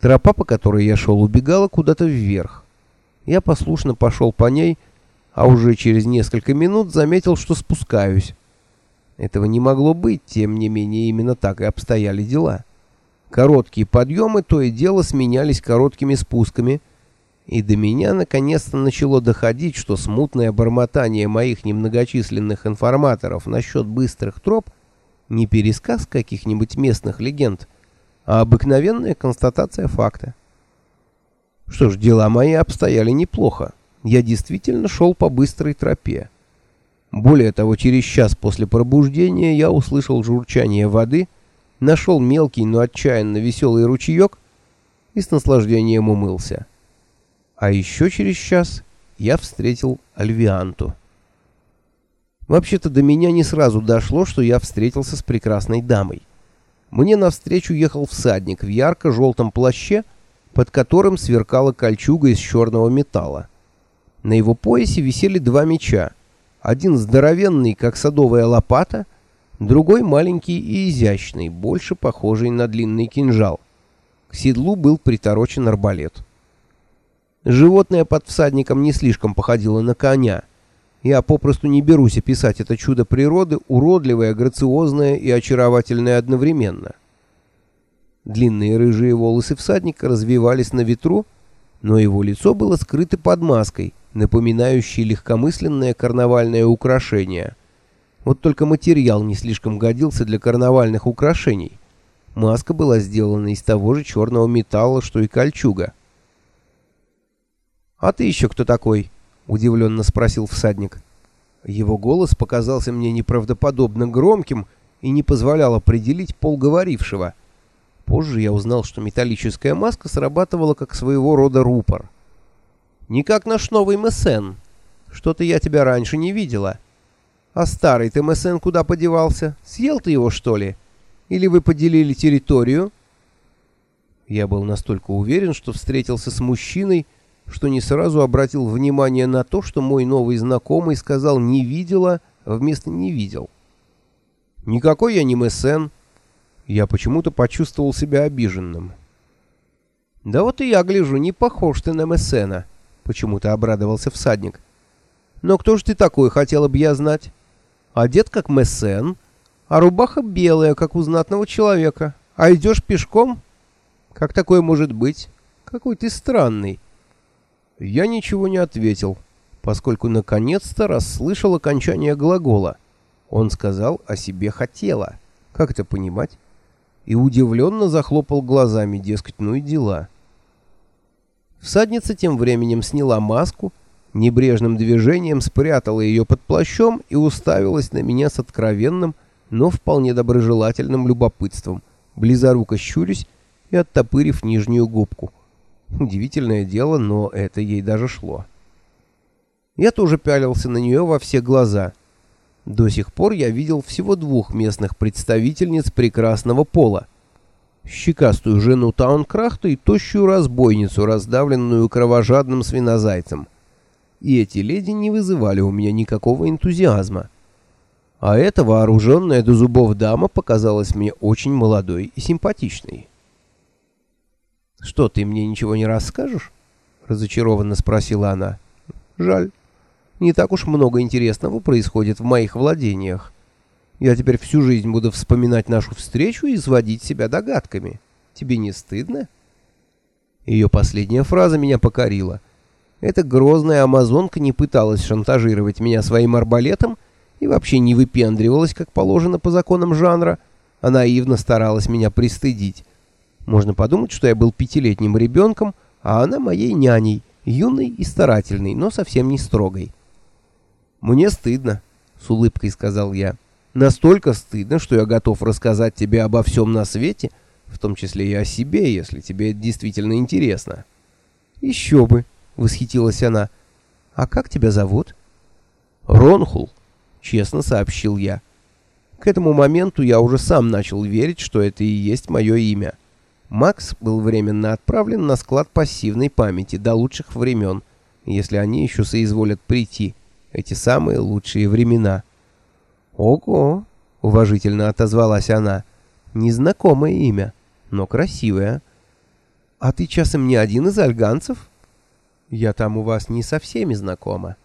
Тропа, по которой я шел, убегала куда-то вверх. Я послушно пошел по ней, а уже через несколько минут заметил, что спускаюсь. Этого не могло быть, тем не менее именно так и обстояли дела. Короткие подъемы то и дело сменялись короткими спусками, и до меня наконец-то начало доходить, что смутное бормотание моих немногочисленных информаторов насчет быстрых троп не пересказ каких-нибудь местных легенд, а обыкновенная констатация факта. Что ж, дела мои обстояли неплохо. Я действительно шел по быстрой тропе. Более того, через час после пробуждения я услышал журчание воды, нашел мелкий, но отчаянно веселый ручеек и с наслаждением умылся. А еще через час я встретил Альвианту. Вообще-то до меня не сразу дошло, что я встретился с прекрасной дамой. Мне навстречу ехал всадник в ярко-желтом плаще, под которым сверкала кольчуга из черного металла. На его поясе висели два меча. Один здоровенный, как садовая лопата, другой маленький и изящный, больше похожий на длинный кинжал. К седлу был приторочен арбалет. Животное под всадником не слишком походило на коня. Я попросту не берусь описать это чудо природы, уродливое, грациозное и очаровательное одновременно. Длинные рыжие волосы всадника развивались на ветру, но его лицо было скрыто под маской, напоминающей легкомысленное карнавальное украшение. Вот только материал не слишком годился для карнавальных украшений. Маска была сделана из того же черного металла, что и кольчуга. «А ты еще кто такой?» — удивленно спросил всадник. Его голос показался мне неправдоподобно громким и не позволял определить пол говорившего. Позже я узнал, что металлическая маска срабатывала как своего рода рупор. «Не как наш новый МСН. Что-то я тебя раньше не видела. А старый ты МСН куда подевался? Съел ты его, что ли? Или вы поделили территорию?» Я был настолько уверен, что встретился с мужчиной, что не сразу обратил внимание на то, что мой новый знакомый сказал «не видела» вместо «не видел». Никакой я не МСН. Я почему-то почувствовал себя обиженным. «Да вот и я гляжу, не похож ты на МСНа», — почему-то обрадовался всадник. «Но кто же ты такой, хотела бы я знать? Одет как МСН, а рубаха белая, как у знатного человека. А идешь пешком? Как такое может быть? Какой ты странный». Я ничего не ответил, поскольку наконец-то расслышал окончание глагола. Он сказал о себе «хотела». Как это понимать? И удивленно захлопал глазами, дескать, ну и дела. Всадница тем временем сняла маску, небрежным движением спрятала ее под плащом и уставилась на меня с откровенным, но вполне доброжелательным любопытством, близоруко щурясь и оттопырив нижнюю губку. Удивительное дело, но это ей даже шло. Я тоже пялился на нее во все глаза. До сих пор я видел всего двух местных представительниц прекрасного пола. Щекастую жену Таункрахта и тощую разбойницу, раздавленную кровожадным свинозайцем. И эти леди не вызывали у меня никакого энтузиазма. А эта вооруженная до зубов дама показалась мне очень молодой и симпатичной. «Что, ты мне ничего не расскажешь?» — разочарованно спросила она. «Жаль. Не так уж много интересного происходит в моих владениях. Я теперь всю жизнь буду вспоминать нашу встречу и изводить себя догадками. Тебе не стыдно?» Ее последняя фраза меня покорила. Эта грозная амазонка не пыталась шантажировать меня своим арбалетом и вообще не выпендривалась, как положено по законам жанра, а наивно старалась меня пристыдить. Можно подумать, что я был пятилетним ребенком, а она моей няней, юной и старательной, но совсем не строгой. «Мне стыдно», — с улыбкой сказал я. «Настолько стыдно, что я готов рассказать тебе обо всем на свете, в том числе и о себе, если тебе это действительно интересно». «Еще бы», — восхитилась она. «А как тебя зовут?» «Ронхул», — честно сообщил я. К этому моменту я уже сам начал верить, что это и есть мое имя. Макс был временно отправлен на склад пассивной памяти до лучших времен, если они еще соизволят прийти, эти самые лучшие времена. «Ого!» — уважительно отозвалась она. «Незнакомое имя, но красивое». «А ты часом не один из альганцев?» «Я там у вас не со всеми знакома».